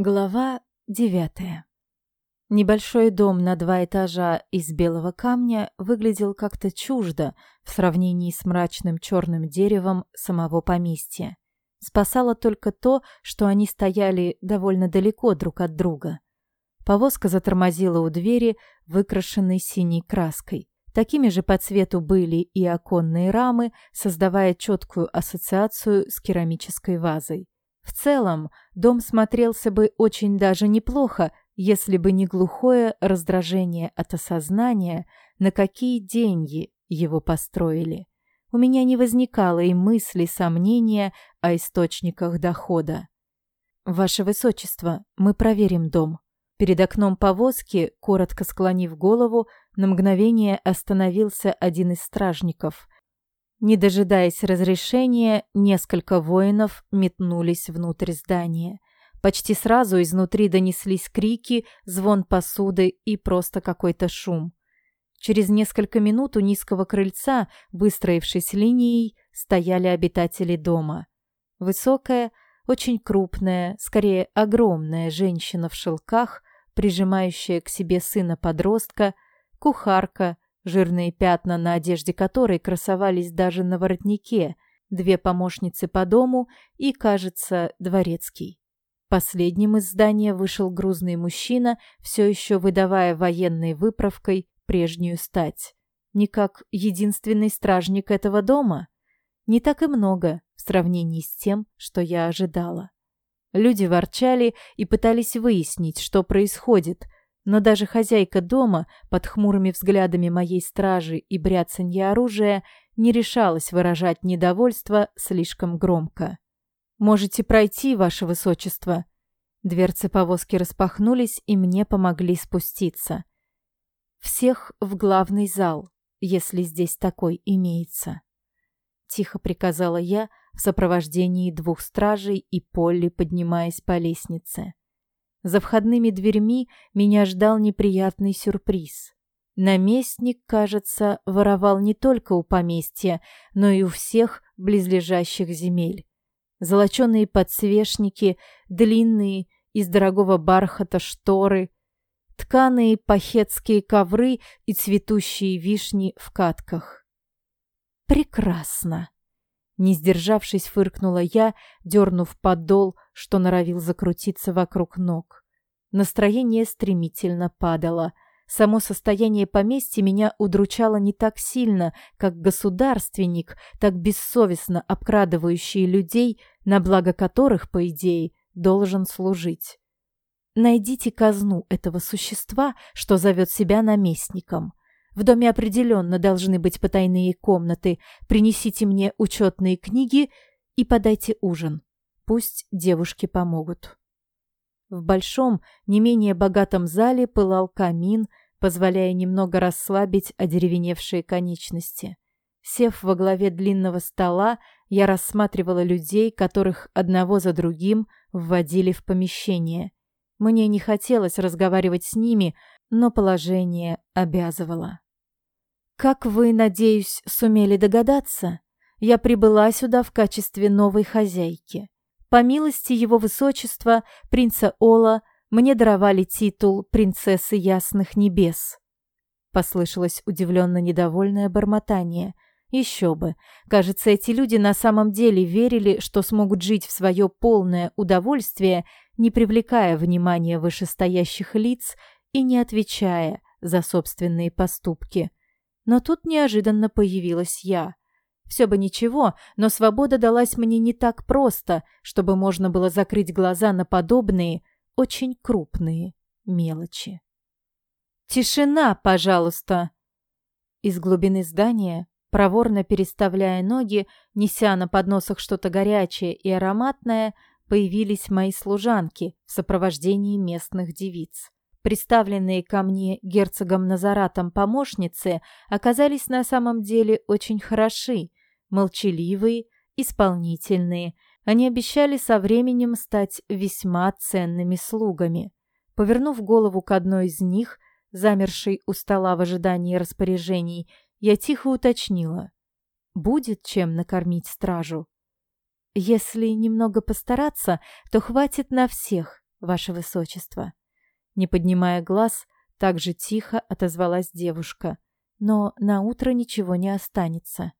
Глава девятая. Небольшой дом на два этажа из белого камня выглядел как-то чуждо в сравнении с мрачным черным деревом самого поместья. Спасало только то, что они стояли довольно далеко друг от друга. Повозка затормозила у двери, выкрашенной синей краской. Такими же по цвету были и оконные рамы, создавая четкую ассоциацию с керамической вазой. В целом, дом смотрелся бы очень даже неплохо, если бы не глухое раздражение от осознания, на какие деньги его построили. У меня не возникало и мысли сомнения о источниках дохода. «Ваше Высочество, мы проверим дом». Перед окном повозки, коротко склонив голову, на мгновение остановился один из стражников – не дожидаясь разрешения, несколько воинов метнулись внутрь здания. Почти сразу изнутри донеслись крики, звон посуды и просто какой-то шум. Через несколько минут у низкого крыльца, выстроившись линией, стояли обитатели дома. Высокая, очень крупная, скорее огромная женщина в шелках, прижимающая к себе сына-подростка, кухарка – жирные пятна на одежде которой красовались даже на воротнике, две помощницы по дому и, кажется, дворецкий. Последним из здания вышел грузный мужчина, все еще выдавая военной выправкой прежнюю стать. Не как единственный стражник этого дома. Не так и много в сравнении с тем, что я ожидала. Люди ворчали и пытались выяснить, что происходит – но даже хозяйка дома, под хмурыми взглядами моей стражи и бряцанье оружия, не решалась выражать недовольство слишком громко. «Можете пройти, ваше высочество». Дверцы повозки распахнулись, и мне помогли спуститься. «Всех в главный зал, если здесь такой имеется». Тихо приказала я в сопровождении двух стражей и Полли, поднимаясь по лестнице. За входными дверьми меня ждал неприятный сюрприз. Наместник, кажется, воровал не только у поместья, но и у всех близлежащих земель. Золоченые подсвечники, длинные, из дорогого бархата шторы, тканые пахетские ковры и цветущие вишни в катках. Прекрасно! Не сдержавшись, фыркнула я, дернув подол, что норовил закрутиться вокруг ног. Настроение стремительно падало. Само состояние поместья меня удручало не так сильно, как государственник, так бессовестно обкрадывающий людей, на благо которых, по идее, должен служить. Найдите казну этого существа, что зовет себя наместником. В доме определенно должны быть потайные комнаты. Принесите мне учетные книги и подайте ужин. Пусть девушки помогут. В большом, не менее богатом зале пылал камин, позволяя немного расслабить одеревеневшие конечности. Сев во главе длинного стола, я рассматривала людей, которых одного за другим вводили в помещение. Мне не хотелось разговаривать с ними, но положение обязывало. Как вы, надеюсь, сумели догадаться, я прибыла сюда в качестве новой хозяйки. По милости его высочества, принца Ола, мне даровали титул принцессы ясных небес. Послышалось удивленно недовольное бормотание. Еще бы. Кажется, эти люди на самом деле верили, что смогут жить в свое полное удовольствие, не привлекая внимания вышестоящих лиц и не отвечая за собственные поступки. Но тут неожиданно появилась я. Все бы ничего, но свобода далась мне не так просто, чтобы можно было закрыть глаза на подобные, очень крупные мелочи. «Тишина, пожалуйста!» Из глубины здания, проворно переставляя ноги, неся на подносах что-то горячее и ароматное, появились мои служанки в сопровождении местных девиц. Представленные ко мне герцогом Назаратом помощницы оказались на самом деле очень хороши, молчаливые, исполнительные. Они обещали со временем стать весьма ценными слугами. Повернув голову к одной из них, замершей у стола в ожидании распоряжений, я тихо уточнила. Будет чем накормить стражу? Если немного постараться, то хватит на всех, ваше высочество. Не поднимая глаз, так же тихо отозвалась девушка. Но на утро ничего не останется.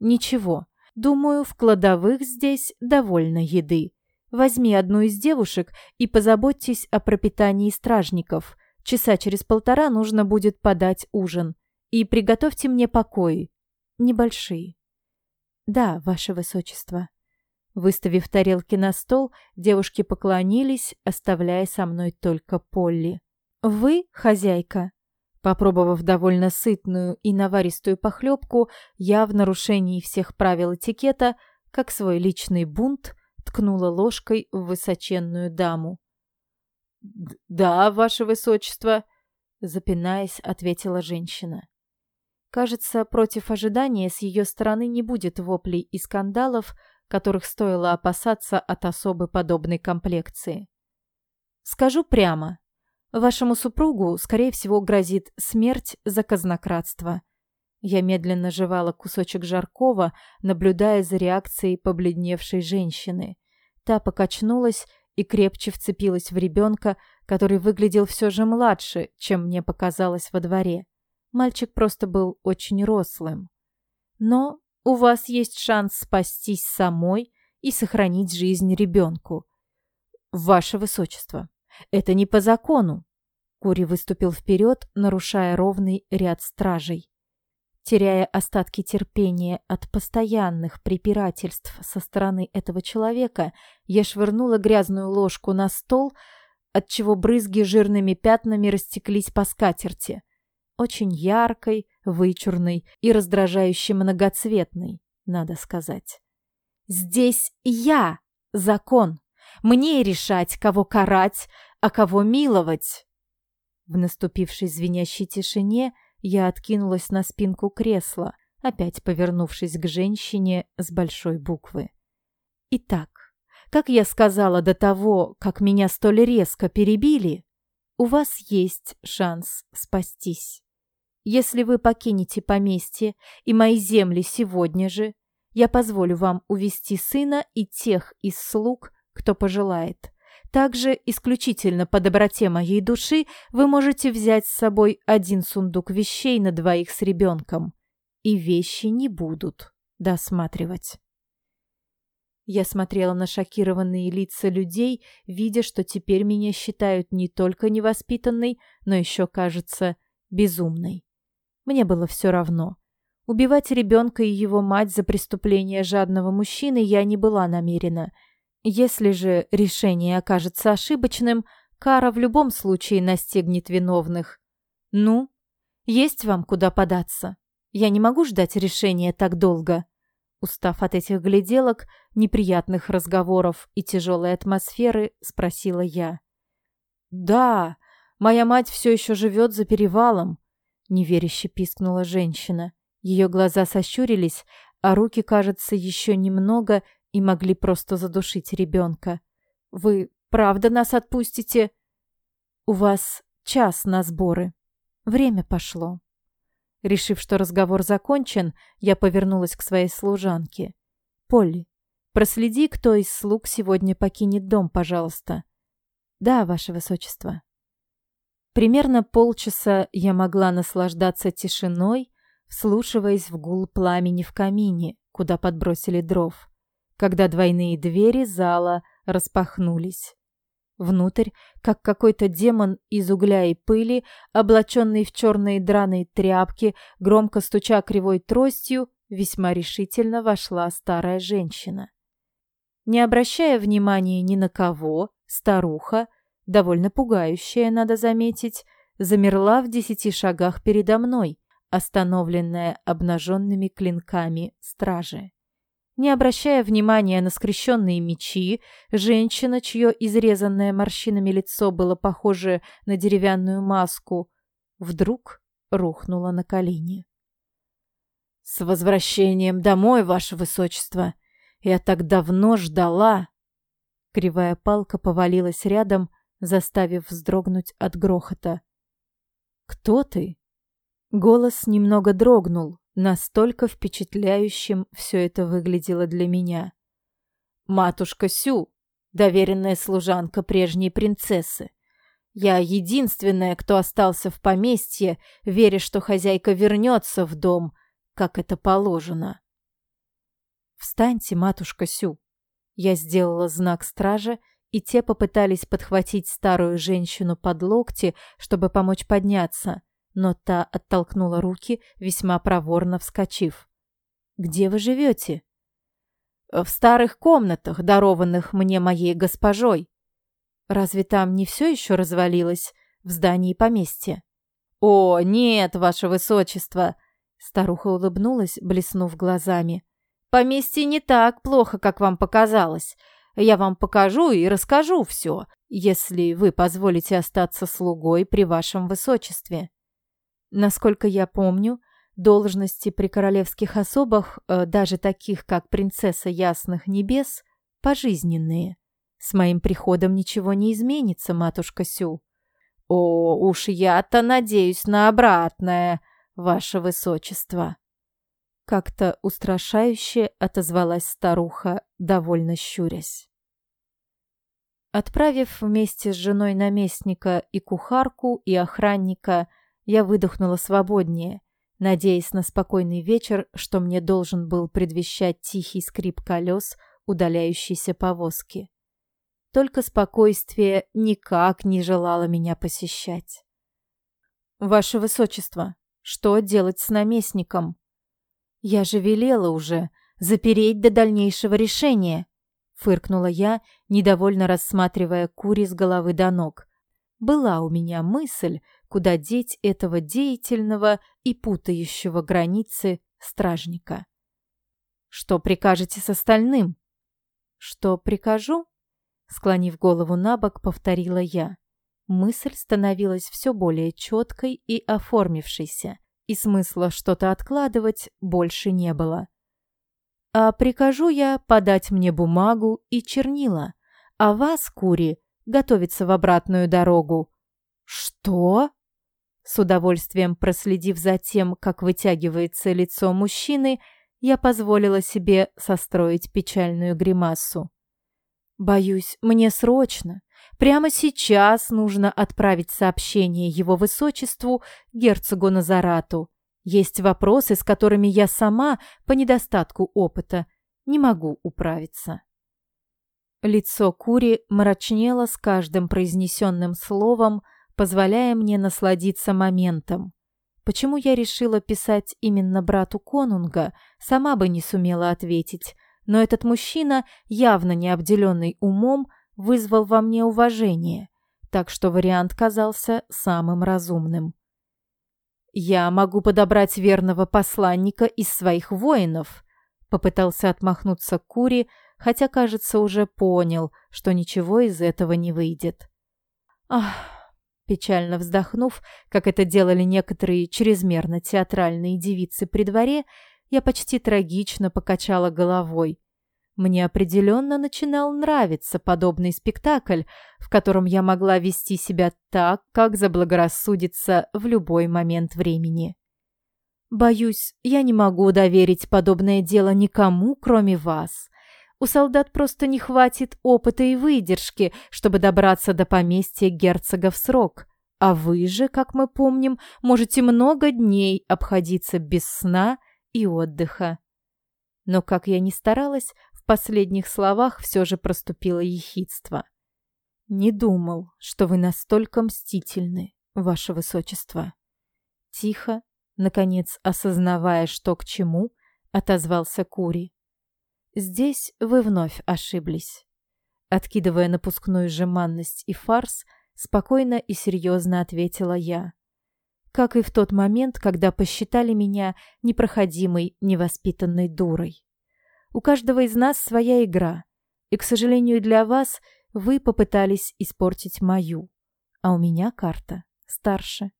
Ничего. Думаю, в кладовых здесь довольно еды. Возьми одну из девушек и позаботьтесь о пропитании стражников. Часа через полтора нужно будет подать ужин. И приготовьте мне покои. Небольшие. Да, ваше высочество. Выставив тарелки на стол, девушки поклонились, оставляя со мной только Полли. «Вы, хозяйка?» Попробовав довольно сытную и наваристую похлебку, я в нарушении всех правил этикета, как свой личный бунт, ткнула ложкой в высоченную даму. «Да, ваше высочество», — запинаясь, ответила женщина. Кажется, против ожидания с ее стороны не будет воплей и скандалов, которых стоило опасаться от особы подобной комплекции. Скажу прямо, вашему супругу, скорее всего, грозит смерть за казнократство. Я медленно жевала кусочек жаркого, наблюдая за реакцией побледневшей женщины. Та покачнулась и крепче вцепилась в ребенка, который выглядел все же младше, чем мне показалось во дворе. Мальчик просто был очень рослым. Но у вас есть шанс спастись самой и сохранить жизнь ребенку. Ваше Высочество, это не по закону. Кури выступил вперед, нарушая ровный ряд стражей. Теряя остатки терпения от постоянных препирательств со стороны этого человека, я швырнула грязную ложку на стол, отчего брызги жирными пятнами растеклись по скатерти очень яркой, вычурной и раздражающе многоцветной, надо сказать. «Здесь я, закон. Мне решать, кого карать, а кого миловать». В наступившей звенящей тишине я откинулась на спинку кресла, опять повернувшись к женщине с большой буквы. «Итак, как я сказала до того, как меня столь резко перебили, у вас есть шанс спастись». Если вы покинете поместье и мои земли сегодня же, я позволю вам увести сына и тех из слуг, кто пожелает. Также, исключительно по доброте моей души, вы можете взять с собой один сундук вещей на двоих с ребенком. И вещи не будут досматривать. Я смотрела на шокированные лица людей, видя, что теперь меня считают не только невоспитанной, но еще, кажется, безумной. Мне было все равно. Убивать ребенка и его мать за преступление жадного мужчины я не была намерена. Если же решение окажется ошибочным, кара в любом случае настигнет виновных. Ну, есть вам куда податься. Я не могу ждать решения так долго. Устав от этих гляделок, неприятных разговоров и тяжелой атмосферы, спросила я. «Да, моя мать все еще живет за перевалом неверяще пискнула женщина. Ее глаза сощурились, а руки, кажется, еще немного и могли просто задушить ребенка. «Вы правда нас отпустите?» «У вас час на сборы. Время пошло». Решив, что разговор закончен, я повернулась к своей служанке. «Полли, проследи, кто из слуг сегодня покинет дом, пожалуйста». «Да, ваше высочество». Примерно полчаса я могла наслаждаться тишиной, вслушиваясь в гул пламени в камине, куда подбросили дров, когда двойные двери зала распахнулись. Внутрь, как какой-то демон из угля и пыли, облаченный в черные драные тряпки, громко стуча кривой тростью, весьма решительно вошла старая женщина. Не обращая внимания ни на кого, старуха, довольно пугающая, надо заметить, замерла в десяти шагах передо мной, остановленная обнаженными клинками стражи. Не обращая внимания на скрещенные мечи, женщина, чье изрезанное морщинами лицо было похоже на деревянную маску, вдруг рухнула на колени. «С возвращением домой, ваше высочество! Я так давно ждала!» Кривая палка повалилась рядом, заставив вздрогнуть от грохота. «Кто ты?» Голос немного дрогнул, настолько впечатляющим все это выглядело для меня. «Матушка Сю!» доверенная служанка прежней принцессы. Я единственная, кто остался в поместье, веря, что хозяйка вернется в дом, как это положено. «Встаньте, матушка Сю!» Я сделала знак стража, и те попытались подхватить старую женщину под локти, чтобы помочь подняться, но та оттолкнула руки, весьма проворно вскочив. «Где вы живете?» «В старых комнатах, дарованных мне моей госпожой». «Разве там не все еще развалилось в здании поместья?» «О, нет, ваше высочество!» Старуха улыбнулась, блеснув глазами. «Поместье не так плохо, как вам показалось. Я вам покажу и расскажу все, если вы позволите остаться слугой при вашем высочестве». Насколько я помню, должности при королевских особах, э, даже таких, как принцесса Ясных Небес, пожизненные. С моим приходом ничего не изменится, матушка Сю. О, уж я-то надеюсь на обратное, ваше высочество. Как-то устрашающе отозвалась старуха, довольно щурясь. Отправив вместе с женой наместника и кухарку, и охранника, я выдохнула свободнее, надеясь на спокойный вечер, что мне должен был предвещать тихий скрип колес удаляющейся повозки. Только спокойствие никак не желало меня посещать. «Ваше Высочество, что делать с наместником?» «Я же велела уже запереть до дальнейшего решения», — фыркнула я, недовольно рассматривая кури с головы до ног. Была у меня мысль, куда деть этого деятельного и путающего границы стражника. «Что прикажете с остальным?» «Что прикажу?» Склонив голову на бок, повторила я. Мысль становилась все более четкой и оформившейся, и смысла что-то откладывать больше не было. «А прикажу я подать мне бумагу и чернила, а вас, Кури, готовиться в обратную дорогу». «Что?» С удовольствием проследив за тем, как вытягивается лицо мужчины, я позволила себе состроить печальную гримасу. «Боюсь, мне срочно, прямо сейчас нужно отправить сообщение его высочеству, герцогу Назарату. Есть вопросы, с которыми я сама, по недостатку опыта, не могу управиться». Лицо Кури мрачнело с каждым произнесенным словом, позволяя мне насладиться моментом. Почему я решила писать именно брату Конунга, сама бы не сумела ответить, но этот мужчина, явно не обделенный умом, вызвал во мне уважение, так что вариант казался самым разумным. «Я могу подобрать верного посланника из своих воинов», попытался отмахнуться Кури, хотя, кажется, уже понял, что ничего из этого не выйдет. «Ах!» Печально вздохнув, как это делали некоторые чрезмерно театральные девицы при дворе, я почти трагично покачала головой. Мне определенно начинал нравиться подобный спектакль, в котором я могла вести себя так, как заблагорассудится в любой момент времени. Боюсь, я не могу доверить подобное дело никому, кроме вас. У солдат просто не хватит опыта и выдержки, чтобы добраться до поместья герцога в срок. А вы же, как мы помним, можете много дней обходиться без сна и отдыха. Но, как я ни старалась, в последних словах все же проступило ехидство. «Не думал, что вы настолько мстительны, ваше высочество». Тихо, наконец осознавая, что к чему, отозвался Кури. Здесь вы вновь ошиблись. Откидывая напускную жеманность и фарс, спокойно и серьезно ответила я. Как и в тот момент, когда посчитали меня непроходимой, невоспитанной дурой. У каждого из нас своя игра, и, к сожалению для вас, вы попытались испортить мою, а у меня карта старше.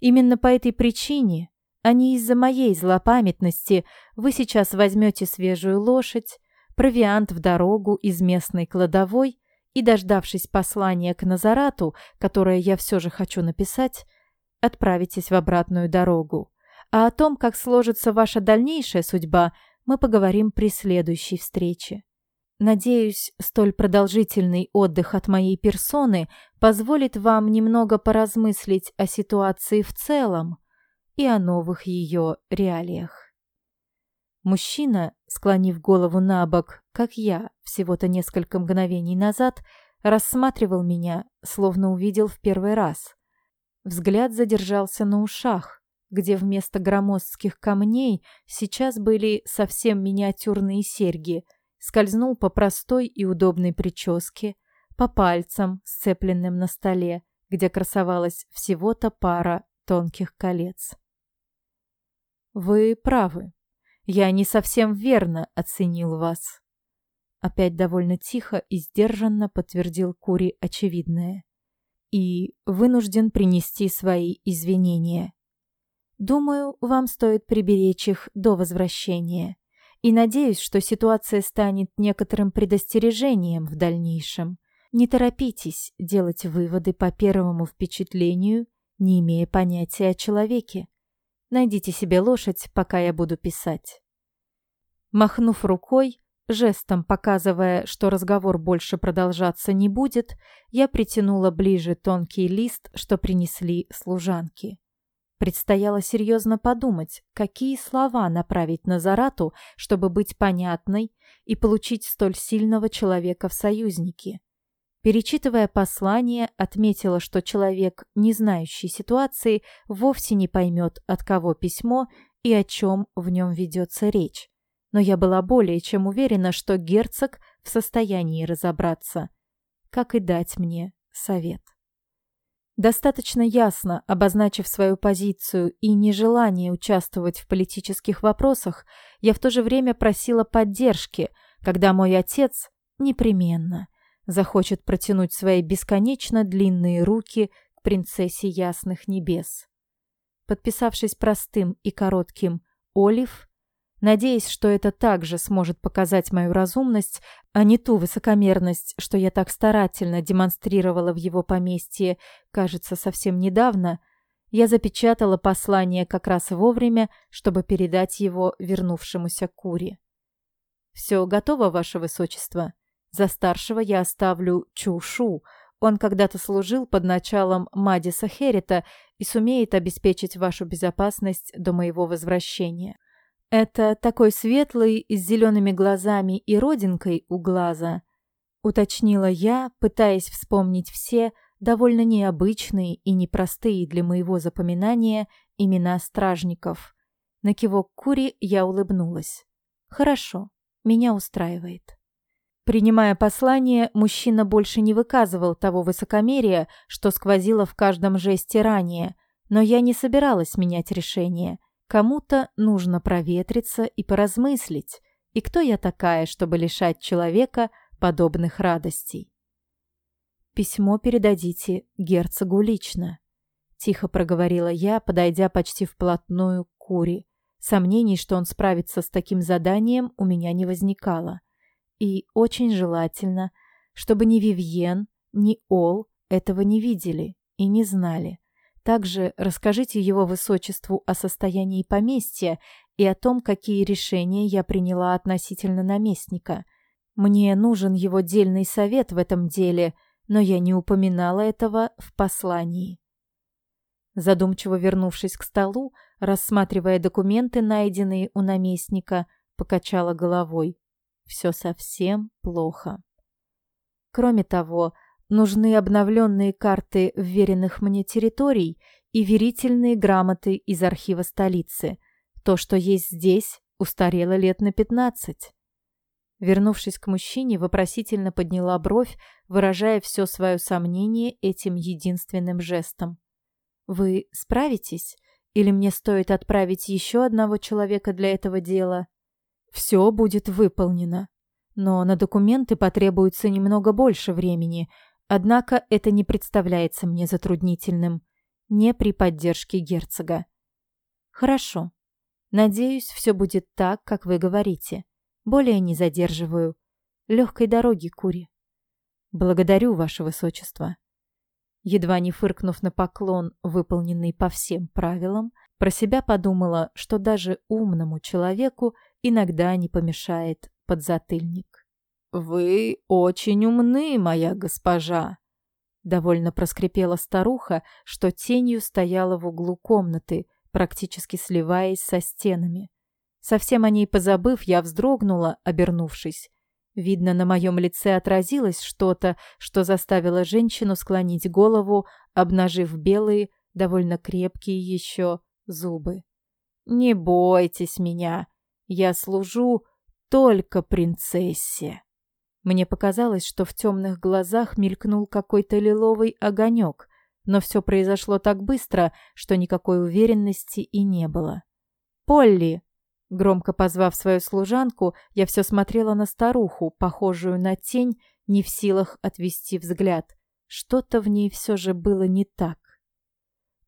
Именно по этой причине а не из-за моей злопамятности вы сейчас возьмете свежую лошадь, провиант в дорогу из местной кладовой и, дождавшись послания к Назарату, которое я все же хочу написать, отправитесь в обратную дорогу. А о том, как сложится ваша дальнейшая судьба, мы поговорим при следующей встрече. Надеюсь, столь продолжительный отдых от моей персоны позволит вам немного поразмыслить о ситуации в целом и о новых ее реалиях. Мужчина, склонив голову на бок, как я всего-то несколько мгновений назад, рассматривал меня, словно увидел в первый раз. Взгляд задержался на ушах, где вместо громоздких камней сейчас были совсем миниатюрные серьги – скользнул по простой и удобной прическе, по пальцам, сцепленным на столе, где красовалась всего-то пара тонких колец. «Вы правы. Я не совсем верно оценил вас». Опять довольно тихо и сдержанно подтвердил Кури очевидное. «И вынужден принести свои извинения. Думаю, вам стоит приберечь их до возвращения и надеюсь, что ситуация станет некоторым предостережением в дальнейшем. Не торопитесь делать выводы по первому впечатлению, не имея понятия о человеке. Найдите себе лошадь, пока я буду писать. Махнув рукой, жестом показывая, что разговор больше продолжаться не будет, я притянула ближе тонкий лист, что принесли служанки. Предстояло серьезно подумать, какие слова направить Назарату, чтобы быть понятной и получить столь сильного человека в союзники. Перечитывая послание, отметила, что человек, не знающий ситуации, вовсе не поймет, от кого письмо и о чем в нем ведется речь. Но я была более чем уверена, что герцог в состоянии разобраться, как и дать мне совет. Достаточно ясно обозначив свою позицию и нежелание участвовать в политических вопросах, я в то же время просила поддержки, когда мой отец непременно захочет протянуть свои бесконечно длинные руки к принцессе ясных небес. Подписавшись простым и коротким «Олив», надеясь, что это также сможет показать мою разумность, а не ту высокомерность, что я так старательно демонстрировала в его поместье, кажется, совсем недавно, я запечатала послание как раз вовремя, чтобы передать его вернувшемуся Кури. «Все готово, ваше высочество. За старшего я оставлю Чушу. Он когда-то служил под началом Мадиса Херрита и сумеет обеспечить вашу безопасность до моего возвращения». «Это такой светлый, с зелеными глазами и родинкой у глаза», уточнила я, пытаясь вспомнить все довольно необычные и непростые для моего запоминания имена стражников. На кивок Кури я улыбнулась. «Хорошо, меня устраивает». Принимая послание, мужчина больше не выказывал того высокомерия, что сквозило в каждом жесте ранее, но я не собиралась менять решение – Кому-то нужно проветриться и поразмыслить, и кто я такая, чтобы лишать человека подобных радостей. «Письмо передадите герцогу лично», — тихо проговорила я, подойдя почти вплотную к Кури. Сомнений, что он справится с таким заданием, у меня не возникало. И очень желательно, чтобы ни Вивьен, ни Ол этого не видели и не знали. Также расскажите его высочеству о состоянии поместья и о том, какие решения я приняла относительно наместника. Мне нужен его дельный совет в этом деле, но я не упоминала этого в послании. Задумчиво вернувшись к столу, рассматривая документы, найденные у наместника, покачала головой. Все совсем плохо. Кроме того, Нужны обновленные карты вверенных мне территорий и верительные грамоты из архива столицы. То, что есть здесь, устарело лет на пятнадцать. Вернувшись к мужчине, вопросительно подняла бровь, выражая все свое сомнение этим единственным жестом. «Вы справитесь? Или мне стоит отправить еще одного человека для этого дела?» «Все будет выполнено. Но на документы потребуется немного больше времени, Однако это не представляется мне затруднительным. Не при поддержке герцога. Хорошо. Надеюсь, все будет так, как вы говорите. Более не задерживаю. Легкой дороги, Кури. Благодарю, ваше высочество. Едва не фыркнув на поклон, выполненный по всем правилам, про себя подумала, что даже умному человеку иногда не помешает подзатыльник. «Вы очень умны, моя госпожа», — довольно проскрипела старуха, что тенью стояла в углу комнаты, практически сливаясь со стенами. Совсем о ней позабыв, я вздрогнула, обернувшись. Видно, на моем лице отразилось что-то, что заставило женщину склонить голову, обнажив белые, довольно крепкие еще, зубы. «Не бойтесь меня, я служу только принцессе». Мне показалось, что в темных глазах мелькнул какой-то лиловый огонек, но все произошло так быстро, что никакой уверенности и не было. «Полли!» Громко позвав свою служанку, я все смотрела на старуху, похожую на тень, не в силах отвести взгляд. Что-то в ней все же было не так.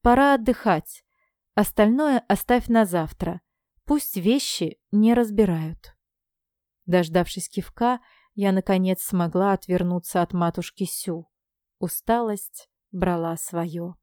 «Пора отдыхать. Остальное оставь на завтра. Пусть вещи не разбирают». Дождавшись кивка, я, наконец, смогла отвернуться от матушки Сю. Усталость брала свое.